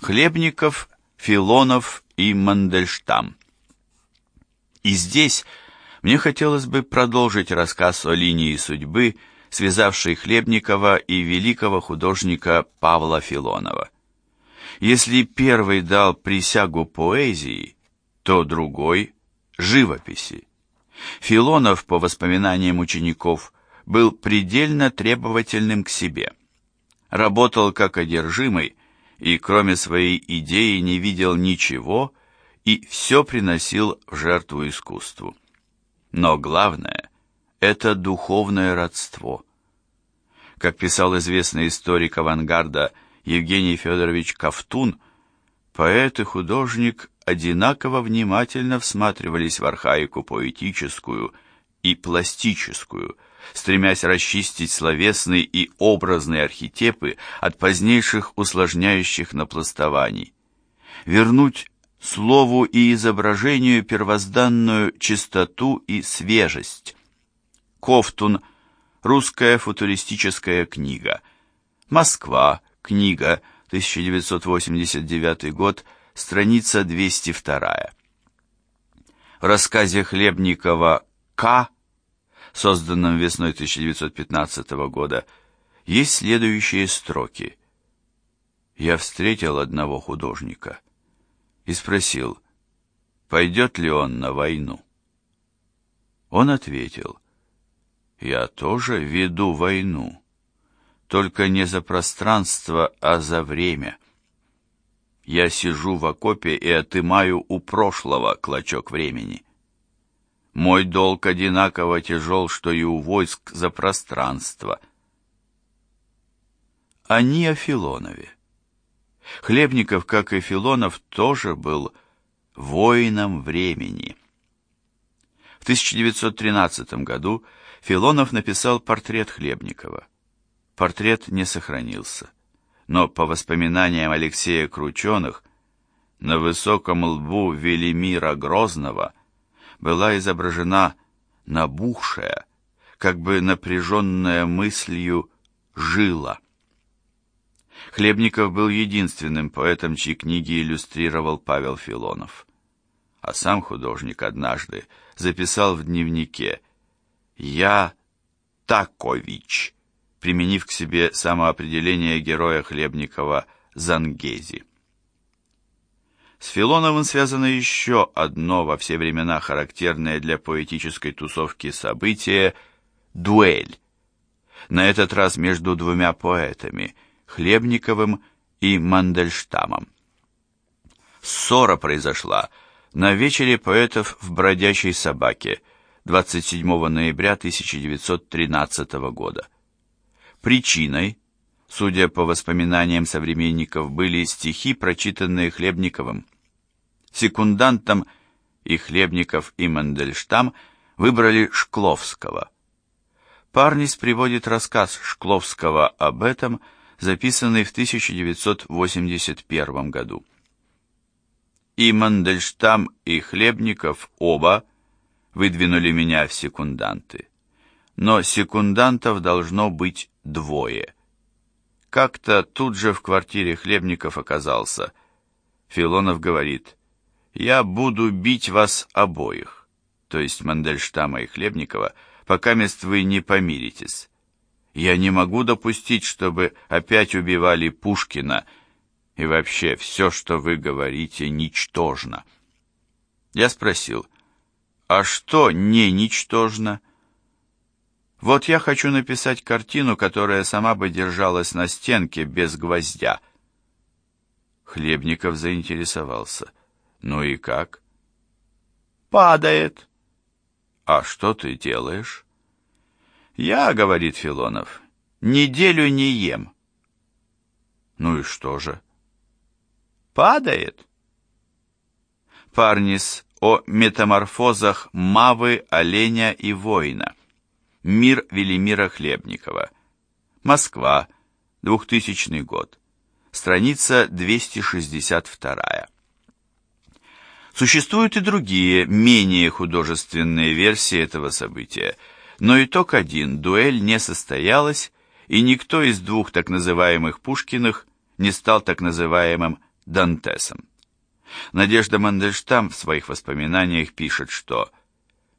Хлебников, Филонов и Мандельштам. И здесь мне хотелось бы продолжить рассказ о линии судьбы, связавшей Хлебникова и великого художника Павла Филонова. Если первый дал присягу поэзии, то другой – живописи. Филонов, по воспоминаниям учеников, был предельно требовательным к себе. Работал как одержимый и кроме своей идеи не видел ничего и все приносил в жертву искусству. Но главное – это духовное родство. Как писал известный историк авангарда Евгений Федорович Ковтун, поэт и художник одинаково внимательно всматривались в архаику поэтическую и пластическую – стремясь расчистить словесные и образные архетипы от позднейших усложняющих напластований, вернуть слову и изображению первозданную чистоту и свежесть. Кофтун. Русская футуристическая книга. Москва. Книга. 1989 год. Страница 202. В рассказе Хлебникова «К» созданном весной 1915 года, есть следующие строки. Я встретил одного художника и спросил, пойдет ли он на войну. Он ответил, я тоже веду войну, только не за пространство, а за время. Я сижу в окопе и отымаю у прошлого клочок времени. Мой долг одинаково тяжел, что и у войск за пространство. Они о Филонове. Хлебников, как и Филонов, тоже был воином времени. В 1913 году Филонов написал портрет Хлебникова. Портрет не сохранился, но по воспоминаниям Алексея Крученых, на высоком лбу Велимира Грозного – была изображена набухшая, как бы напряженная мыслью жила. Хлебников был единственным поэтом, чьи книги иллюстрировал Павел Филонов. А сам художник однажды записал в дневнике «Я Такович», применив к себе самоопределение героя Хлебникова Зангези. С Филоновым связано еще одно во все времена характерное для поэтической тусовки событие – дуэль. На этот раз между двумя поэтами – Хлебниковым и Мандельштамом. Ссора произошла на вечере поэтов в «Бродячей собаке» 27 ноября 1913 года. Причиной – Судя по воспоминаниям современников, были стихи, прочитанные Хлебниковым. Секундантом и Хлебников, и Мандельштам выбрали Шкловского. Парнис приводит рассказ Шкловского об этом, записанный в 1981 году. И Мандельштам, и Хлебников оба выдвинули меня в секунданты. Но секундантов должно быть двое – как-то тут же в квартире Хлебников оказался. Филонов говорит, «Я буду бить вас обоих», то есть Мандельштама и Хлебникова, пока мест вы не помиритесь. Я не могу допустить, чтобы опять убивали Пушкина, и вообще все, что вы говорите, ничтожно. Я спросил, а что не ничтожно? Вот я хочу написать картину, которая сама бы держалась на стенке без гвоздя. Хлебников заинтересовался. Ну и как? Падает. А что ты делаешь? Я, говорит Филонов, неделю не ем. Ну и что же? Падает. Парнис о метаморфозах мавы, оленя и воина. Мир Велимира Хлебникова. Москва, 2000 год. Страница 262. Существуют и другие, менее художественные версии этого события, но итог один – дуэль не состоялась, и никто из двух так называемых Пушкиных не стал так называемым Дантесом. Надежда Мандельштам в своих воспоминаниях пишет, что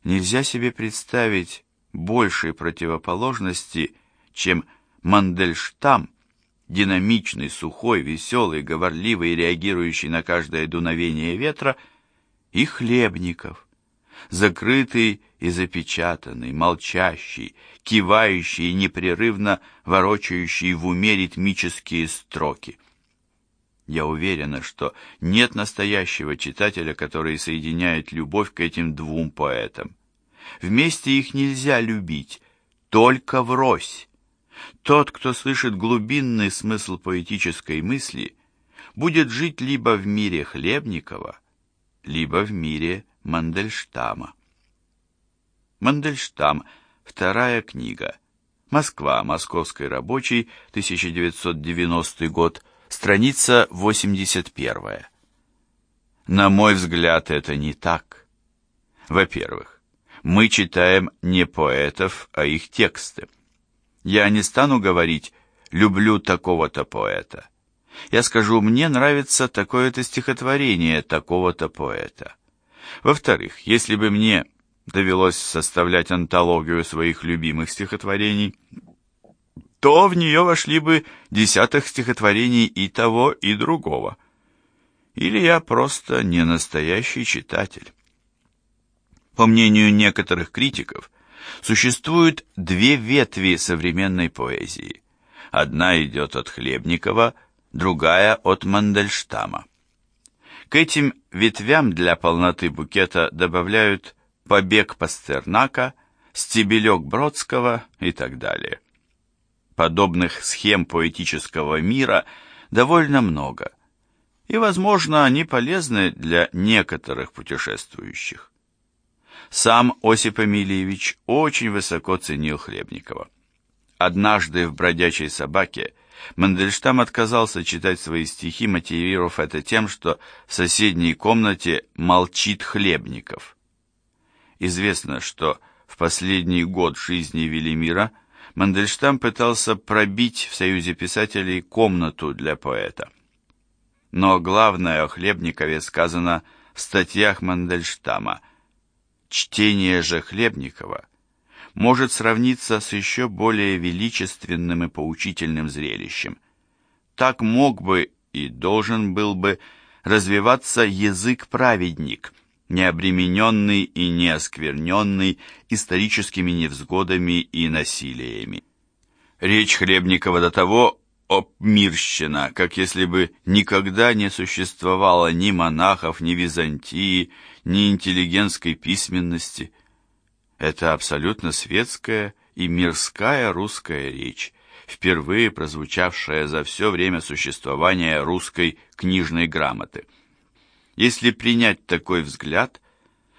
«нельзя себе представить большей противоположности, чем Мандельштам, динамичный, сухой, веселый, говорливый, реагирующий на каждое дуновение ветра, и Хлебников, закрытый и запечатанный, молчащий, кивающий и непрерывно ворочающий в уме ритмические строки. Я уверена, что нет настоящего читателя, который соединяет любовь к этим двум поэтам. Вместе их нельзя любить, только врозь. Тот, кто слышит глубинный смысл поэтической мысли, будет жить либо в мире Хлебникова, либо в мире Мандельштама. Мандельштам. Вторая книга. Москва. Московский рабочий. 1990 год. Страница 81. На мой взгляд, это не так. Во-первых, мы читаем не поэтов, а их тексты. Я не стану говорить «люблю такого-то поэта». Я скажу «мне нравится такое-то стихотворение такого-то поэта». Во-вторых, если бы мне довелось составлять антологию своих любимых стихотворений, то в нее вошли бы десятых стихотворений и того, и другого. Или я просто не настоящий читатель. По мнению некоторых критиков, существует две ветви современной поэзии. Одна идет от Хлебникова, другая от Мандельштама. К этим ветвям для полноты букета добавляют побег Пастернака, стебелек Бродского и так далее. Подобных схем поэтического мира довольно много, и, возможно, они полезны для некоторых путешествующих. Сам Осип Эмильевич очень высоко ценил Хлебникова. Однажды в «Бродячей собаке» Мандельштам отказался читать свои стихи, мотивировав это тем, что в соседней комнате молчит Хлебников. Известно, что в последний год жизни Велимира Мандельштам пытался пробить в Союзе писателей комнату для поэта. Но главное о Хлебникове сказано в статьях Мандельштама. Чтение же Хлебникова может сравниться с еще более величественным и поучительным зрелищем. Так мог бы и должен был бы развиваться язык-праведник, не обремененный и не оскверненный историческими невзгодами и насилиями. Речь Хлебникова до того обмирщена, как если бы никогда не существовало ни монахов, ни Византии, ни интеллигентской письменности – это абсолютно светская и мирская русская речь, впервые прозвучавшая за все время существования русской книжной грамоты. Если принять такой взгляд,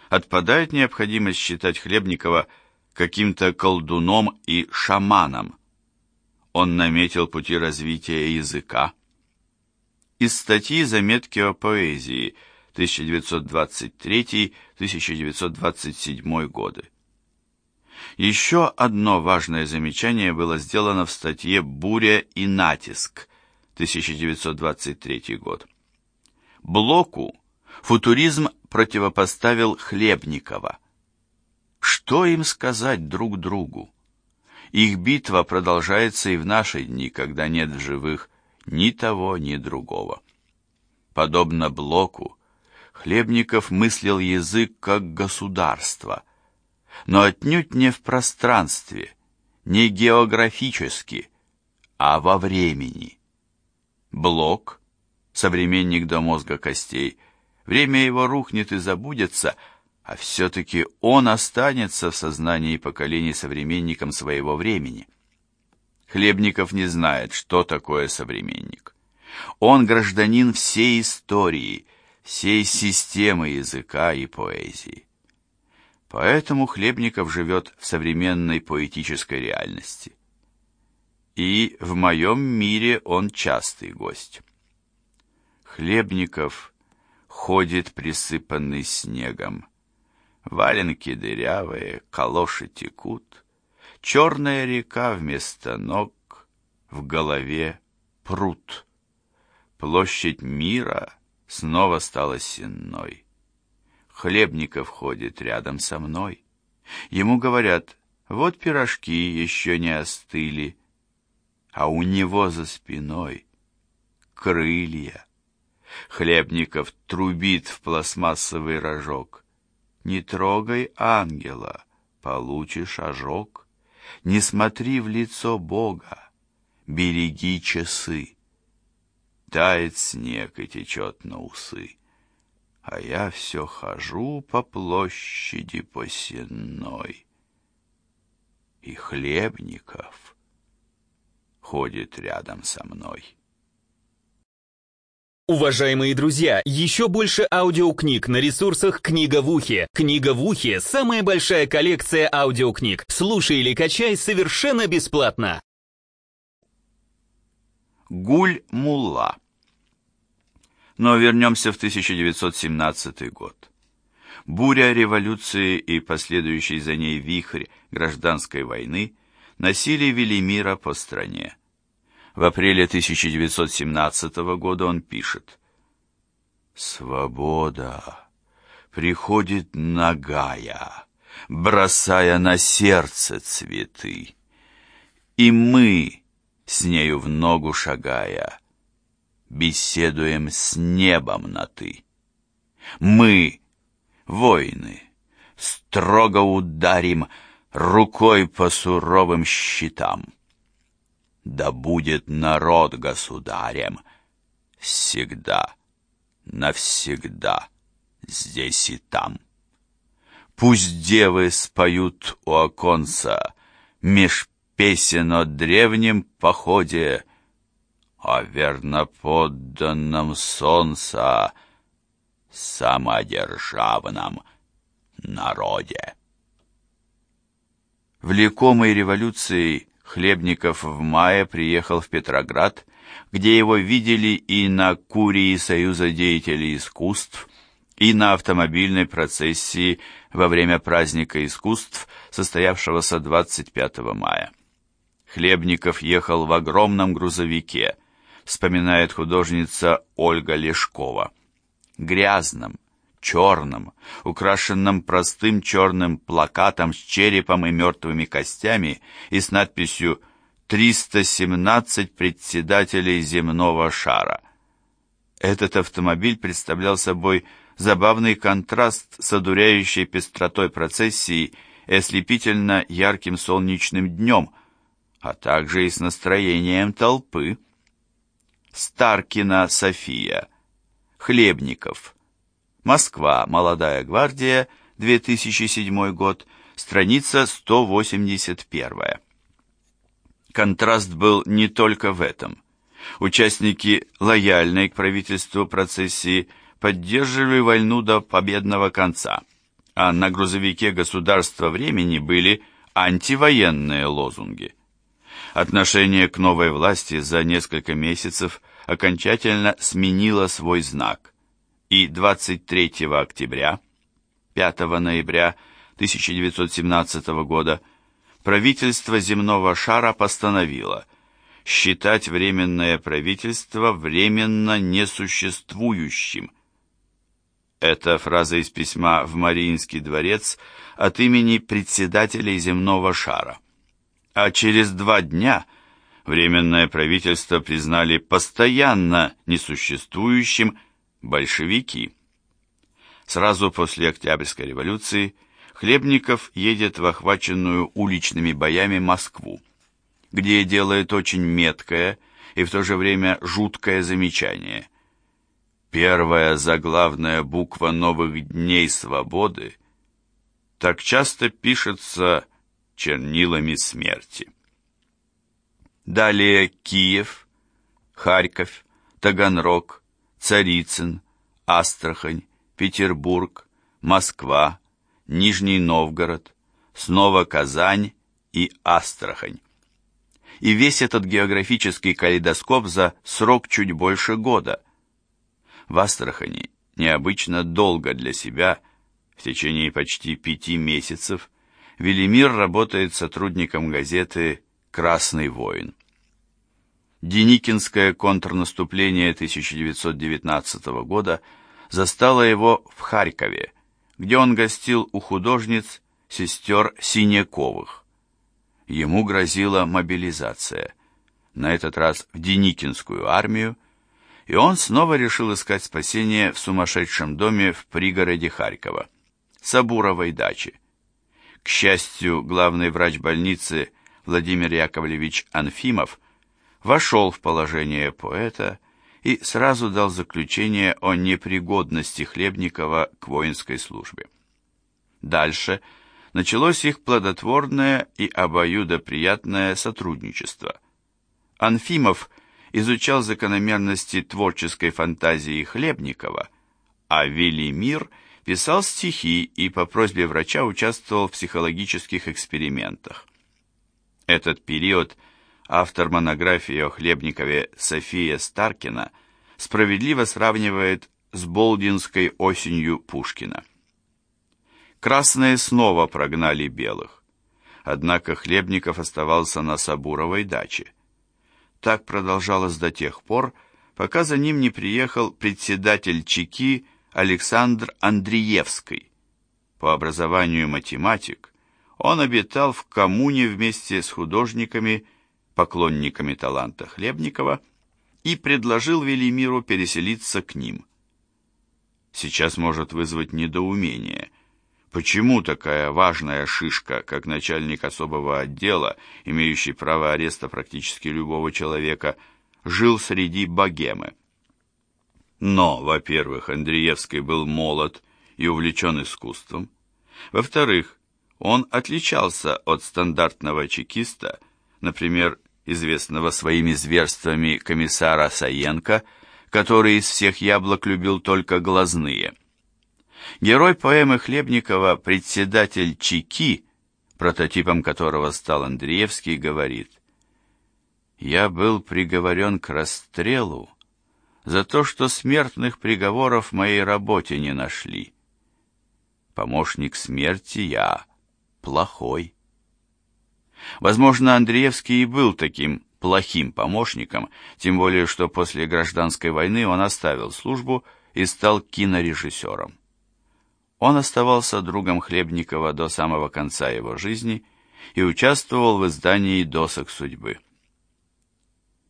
отпадает необходимость считать Хлебникова каким-то колдуном и шаманом. Он наметил пути развития языка. Из статьи «Заметки о поэзии» 1923-1927 годы. Еще одно важное замечание было сделано в статье «Буря и натиск» 1923 год. Блоку футуризм противопоставил Хлебникова. Что им сказать друг другу? Их битва продолжается и в наши дни, когда нет в живых ни того, ни другого. Подобно Блоку, Хлебников мыслил язык как государство – но отнюдь не в пространстве, не географически, а во времени. Блок, современник до мозга костей, время его рухнет и забудется, а все-таки он останется в сознании поколений современником своего времени. Хлебников не знает, что такое современник. Он гражданин всей истории, всей системы языка и поэзии. Поэтому Хлебников живет в современной поэтической реальности. И в моем мире он частый гость. Хлебников ходит присыпанный снегом. Валенки дырявые, калоши текут. Черная река вместо ног, в голове пруд. Площадь мира снова стала сенной. Хлебников ходит рядом со мной. Ему говорят, вот пирожки еще не остыли, а у него за спиной крылья. Хлебников трубит в пластмассовый рожок. Не трогай ангела, получишь ожог. Не смотри в лицо Бога, береги часы. Тает снег и течет на усы, а я все хожу по площади посенной. И Хлебников ходит рядом со мной. Уважаемые друзья, еще больше аудиокниг на ресурсах «Книга в ухе». «Книга в ухе» — самая большая коллекция аудиокниг. Слушай или качай совершенно бесплатно. Гуль-Мулла Но вернемся в 1917 год. Буря революции и последующий за ней вихрь гражданской войны носили Велимира по стране. В апреле 1917 года он пишет «Свобода приходит нагая, бросая на сердце цветы, и мы, с нею в ногу шагая, беседуем с небом на «ты». Мы, воины, строго ударим рукой по суровым щитам да будет народ государем всегда, навсегда, здесь и там. Пусть девы споют у оконца меж песен о древнем походе, о верноподданном солнца, самодержавном народе. Влекомой революцией Хлебников в мае приехал в Петроград, где его видели и на Курии Союза деятелей искусств, и на автомобильной процессии во время праздника искусств, состоявшегося 25 мая. Хлебников ехал в огромном грузовике, вспоминает художница Ольга Лешкова. Грязном, черном, украшенном простым черным плакатом с черепом и мертвыми костями и с надписью «317 председателей земного шара». Этот автомобиль представлял собой забавный контраст с одуряющей пестротой процессии и ослепительно ярким солнечным днем, а также и с настроением толпы. Старкина София, Хлебников – Москва, Молодая гвардия, 2007 год, страница 181. Контраст был не только в этом. Участники лояльной к правительству процессии поддерживали войну до победного конца, а на грузовике государства времени были антивоенные лозунги. Отношение к новой власти за несколько месяцев окончательно сменило свой знак и 23 октября, 5 ноября 1917 года правительство земного шара постановило считать Временное правительство временно несуществующим. Это фраза из письма в Мариинский дворец от имени председателей земного шара. А через два дня Временное правительство признали постоянно несуществующим большевики. Сразу после Октябрьской революции Хлебников едет в охваченную уличными боями Москву, где делает очень меткое и в то же время жуткое замечание. Первая заглавная буква новых дней свободы так часто пишется чернилами смерти. Далее Киев, Харьков, Таганрог, Царицын, Астрахань, Петербург, Москва, Нижний Новгород, снова Казань и Астрахань. И весь этот географический калейдоскоп за срок чуть больше года. В Астрахани необычно долго для себя, в течение почти пяти месяцев, Велимир работает сотрудником газеты «Красный воин». Деникинское контрнаступление 1919 года застало его в Харькове, где он гостил у художниц сестер Синяковых. Ему грозила мобилизация, на этот раз в Деникинскую армию, и он снова решил искать спасение в сумасшедшем доме в пригороде Харькова, Сабуровой даче. К счастью, главный врач больницы Владимир Яковлевич Анфимов вошел в положение поэта и сразу дал заключение о непригодности Хлебникова к воинской службе. Дальше началось их плодотворное и обоюдоприятное сотрудничество. Анфимов изучал закономерности творческой фантазии Хлебникова, а Велимир писал стихи и по просьбе врача участвовал в психологических экспериментах. Этот период – автор монографии о Хлебникове София Старкина справедливо сравнивает с Болдинской осенью Пушкина. Красные снова прогнали белых. Однако Хлебников оставался на Сабуровой даче. Так продолжалось до тех пор, пока за ним не приехал председатель ЧКИ Александр Андреевский. По образованию математик, он обитал в коммуне вместе с художниками поклонниками таланта Хлебникова и предложил Велимиру переселиться к ним. Сейчас может вызвать недоумение. Почему такая важная шишка, как начальник особого отдела, имеющий право ареста практически любого человека, жил среди богемы? Но, во-первых, Андреевский был молод и увлечен искусством. Во-вторых, он отличался от стандартного чекиста, например, известного своими зверствами комиссара Саенко, который из всех яблок любил только глазные. Герой поэмы Хлебникова, председатель Чики, прототипом которого стал Андреевский, говорит «Я был приговорен к расстрелу за то, что смертных приговоров в моей работе не нашли. Помощник смерти я плохой». Возможно, Андреевский и был таким плохим помощником, тем более что после гражданской войны он оставил службу и стал кинорежиссером. Он оставался другом Хлебникова до самого конца его жизни и участвовал в издании «Досок судьбы».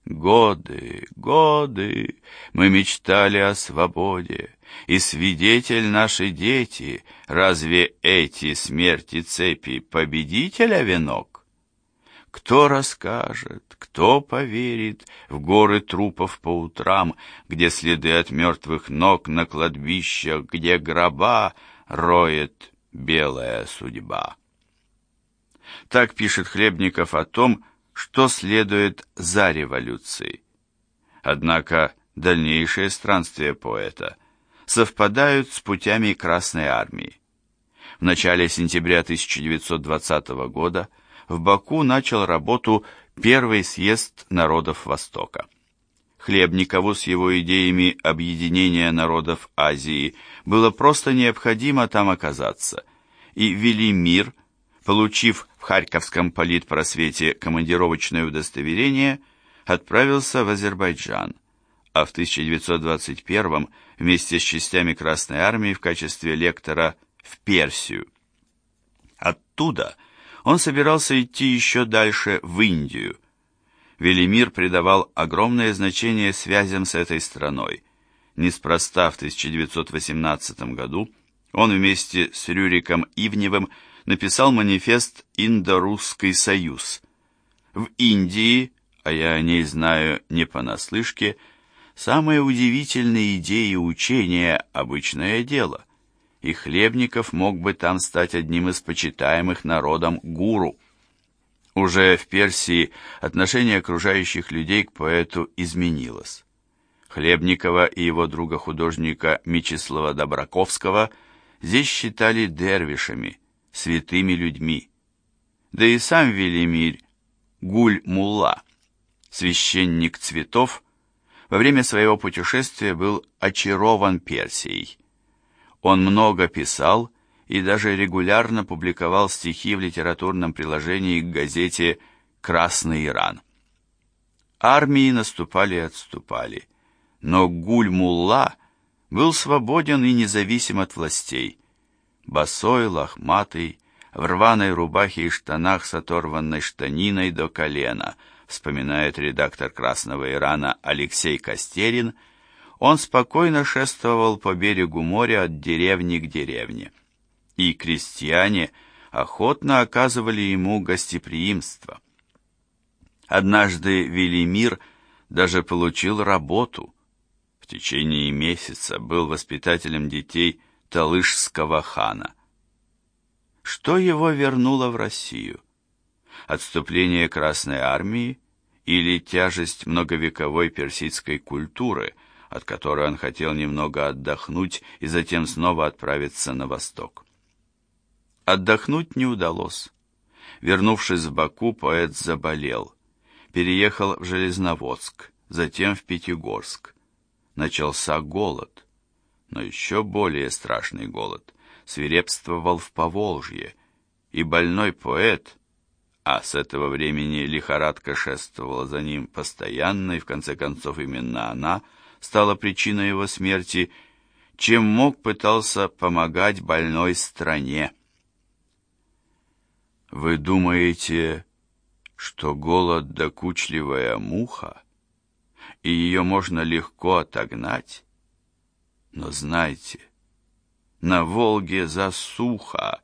Годы, годы мы мечтали о свободе, и свидетель наши дети, разве эти смерти цепи победителя венок? Кто расскажет, кто поверит в горы трупов по утрам, где следы от мертвых ног на кладбищах, где гроба роет белая судьба? Так пишет Хлебников о том, что следует за революцией. Однако дальнейшие странствия поэта совпадают с путями Красной Армии. В начале сентября 1920 года в Баку начал работу Первый съезд народов Востока. Хлебникову с его идеями объединения народов Азии было просто необходимо там оказаться, и Велимир, получив в Харьковском политпросвете командировочное удостоверение, отправился в Азербайджан, а в 1921 вместе с частями Красной Армии в качестве лектора в Персию. Оттуда – он собирался идти еще дальше, в Индию. Велимир придавал огромное значение связям с этой страной. Неспроста в 1918 году он вместе с Рюриком Ивневым написал манифест «Индо-Русский союз». В Индии, а я о ней знаю не понаслышке, самые удивительные идеи учения – обычное дело – и Хлебников мог бы там стать одним из почитаемых народом гуру. Уже в Персии отношение окружающих людей к поэту изменилось. Хлебникова и его друга-художника Мечислава Добраковского здесь считали дервишами, святыми людьми. Да и сам Велимирь Гуль-Мулла, священник цветов, во время своего путешествия был очарован Персией. Он много писал и даже регулярно публиковал стихи в литературном приложении к газете «Красный Иран». Армии наступали и отступали, но Гуль-Мулла был свободен и независим от властей. Босой, лохматый, в рваной рубахе и штанах с оторванной штаниной до колена, вспоминает редактор «Красного Ирана» Алексей Костерин, он спокойно шествовал по берегу моря от деревни к деревне. И крестьяне охотно оказывали ему гостеприимство. Однажды Велимир даже получил работу. В течение месяца был воспитателем детей Талышского хана – что его вернуло в Россию? Отступление Красной Армии или тяжесть многовековой персидской культуры, от которой он хотел немного отдохнуть и затем снова отправиться на восток? Отдохнуть не удалось. Вернувшись в Баку, поэт заболел. Переехал в Железноводск, затем в Пятигорск. Начался голод, но еще более страшный голод – свирепствовал в Поволжье, и больной поэт, а с этого времени лихорадка шествовала за ним постоянно, и в конце концов именно она стала причиной его смерти, чем мог пытался помогать больной стране. Вы думаете, что голод – докучливая муха, и ее можно легко отогнать? Но знайте, на Волге засуха.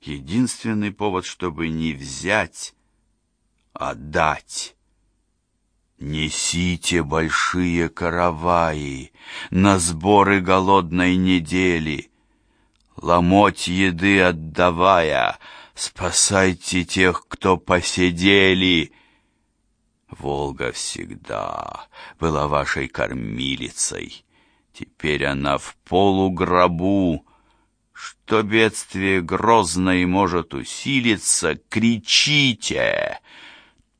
Единственный повод, чтобы не взять, а дать. Несите большие караваи на сборы голодной недели. Ломоть еды отдавая, спасайте тех, кто посидели. Волга всегда была вашей кормилицей. Теперь она в полугробу. Что бедствие грозное может усилиться, кричите,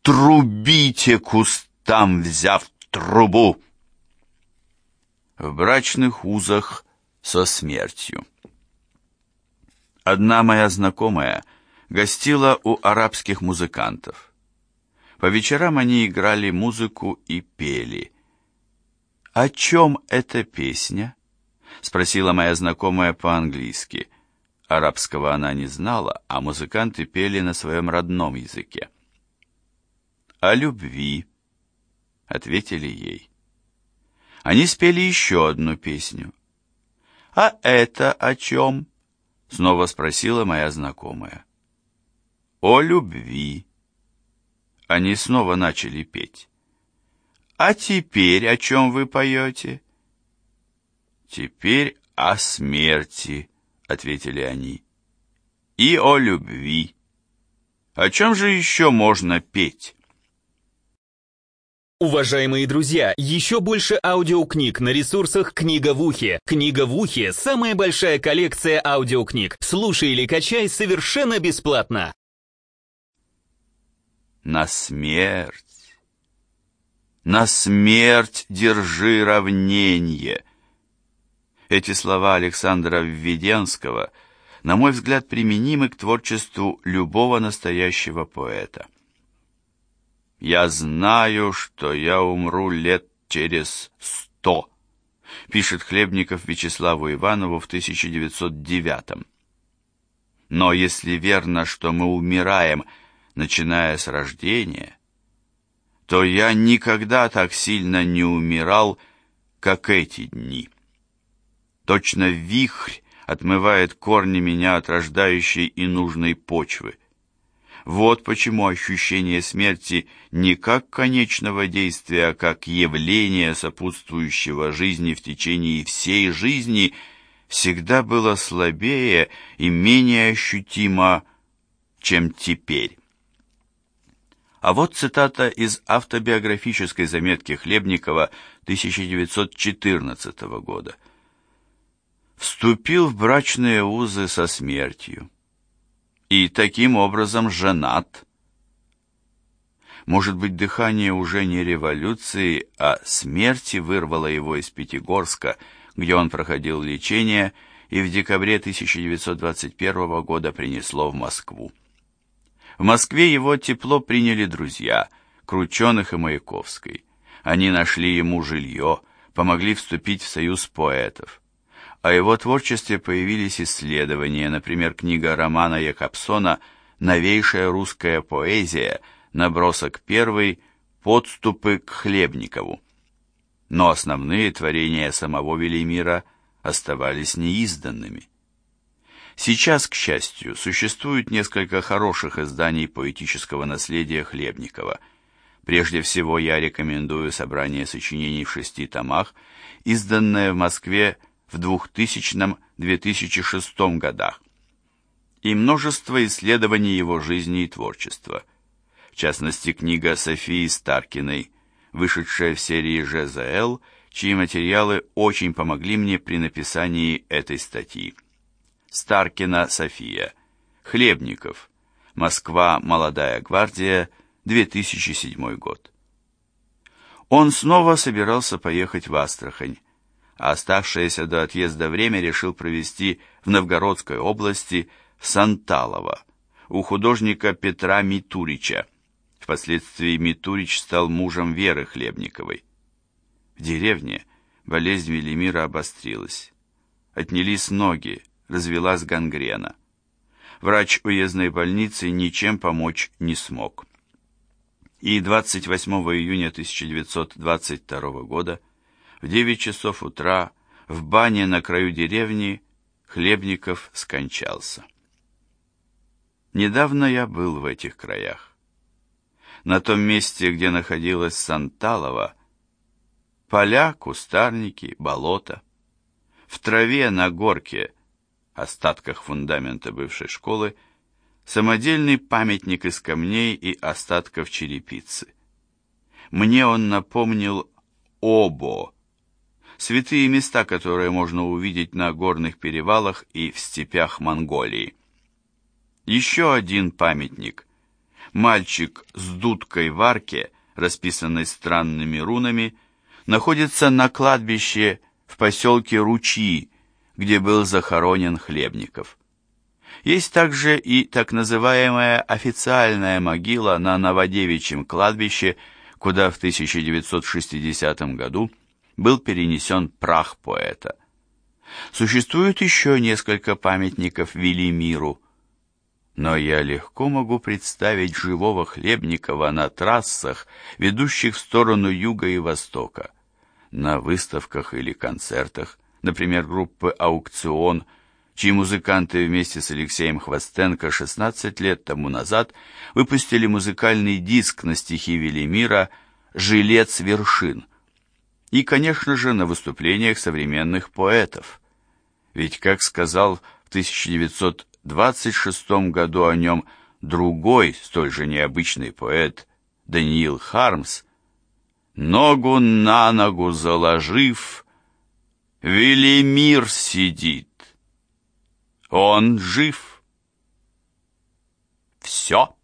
трубите кустам, взяв трубу. В брачных узах со смертью. Одна моя знакомая гостила у арабских музыкантов. По вечерам они играли музыку и пели – «О чем эта песня?» — спросила моя знакомая по-английски. Арабского она не знала, а музыканты пели на своем родном языке. «О любви», — ответили ей. Они спели еще одну песню. «А это о чем?» — снова спросила моя знакомая. «О любви». Они снова начали петь. «А теперь о чем вы поете?» «Теперь о смерти», — ответили они, — «и о любви. О чем же еще можно петь?» Уважаемые друзья, еще больше аудиокниг на ресурсах «Книга в ухе». «Книга в ухе» — самая большая коллекция аудиокниг. Слушай или качай совершенно бесплатно. На смерть на смерть держи равнение. Эти слова Александра Введенского, на мой взгляд, применимы к творчеству любого настоящего поэта. «Я знаю, что я умру лет через сто», пишет Хлебников Вячеславу Иванову в 1909 Но если верно, что мы умираем, начиная с рождения, то я никогда так сильно не умирал, как эти дни. Точно вихрь отмывает корни меня от рождающей и нужной почвы. Вот почему ощущение смерти не как конечного действия, а как явление, сопутствующего жизни в течение всей жизни, всегда было слабее и менее ощутимо, чем теперь. А вот цитата из автобиографической заметки Хлебникова 1914 года. «Вступил в брачные узы со смертью. И таким образом женат». Может быть, дыхание уже не революции, а смерти вырвало его из Пятигорска, где он проходил лечение, и в декабре 1921 года принесло в Москву. В Москве его тепло приняли друзья, Крученых и Маяковской. Они нашли ему жилье, помогли вступить в союз поэтов. О его творчестве появились исследования, например, книга романа Якобсона «Новейшая русская поэзия», набросок первый «Подступы к Хлебникову». Но основные творения самого Велимира оставались неизданными. Сейчас, к счастью, существует несколько хороших изданий поэтического наследия Хлебникова. Прежде всего, я рекомендую собрание сочинений в шести томах, изданное в Москве в 2000-2006 годах, и множество исследований его жизни и творчества. В частности, книга Софии Старкиной, вышедшая в серии ЖЗЛ, чьи материалы очень помогли мне при написании этой статьи. Старкина София. Хлебников. Москва. Молодая гвардия. 2007 год. Он снова собирался поехать в Астрахань, а оставшееся до отъезда время решил провести в Новгородской области в Санталово у художника Петра Митурича. Впоследствии Митурич стал мужем Веры Хлебниковой. В деревне болезнь Велимира обострилась. Отнялись ноги, развелась гангрена. Врач уездной больницы ничем помочь не смог. И 28 июня 1922 года в 9 часов утра в бане на краю деревни Хлебников скончался. Недавно я был в этих краях. На том месте, где находилась Санталова, поля, кустарники, болото. В траве на горке остатках фундамента бывшей школы, самодельный памятник из камней и остатков черепицы. Мне он напомнил Обо, святые места, которые можно увидеть на горных перевалах и в степях Монголии. Еще один памятник. Мальчик с дудкой в арке, расписанной странными рунами, находится на кладбище в поселке Ручьи, где был захоронен Хлебников. Есть также и так называемая официальная могила на Новодевичьем кладбище, куда в 1960 году был перенесен прах поэта. Существует еще несколько памятников Велимиру, но я легко могу представить живого Хлебникова на трассах, ведущих в сторону юга и востока, на выставках или концертах, например, группы «Аукцион», чьи музыканты вместе с Алексеем Хвостенко 16 лет тому назад выпустили музыкальный диск на стихи Велимира «Жилец вершин». И, конечно же, на выступлениях современных поэтов. Ведь, как сказал в 1926 году о нем другой, столь же необычный поэт, Даниил Хармс, «Ногу на ногу заложив, Велимир сидит. Он жив. Все.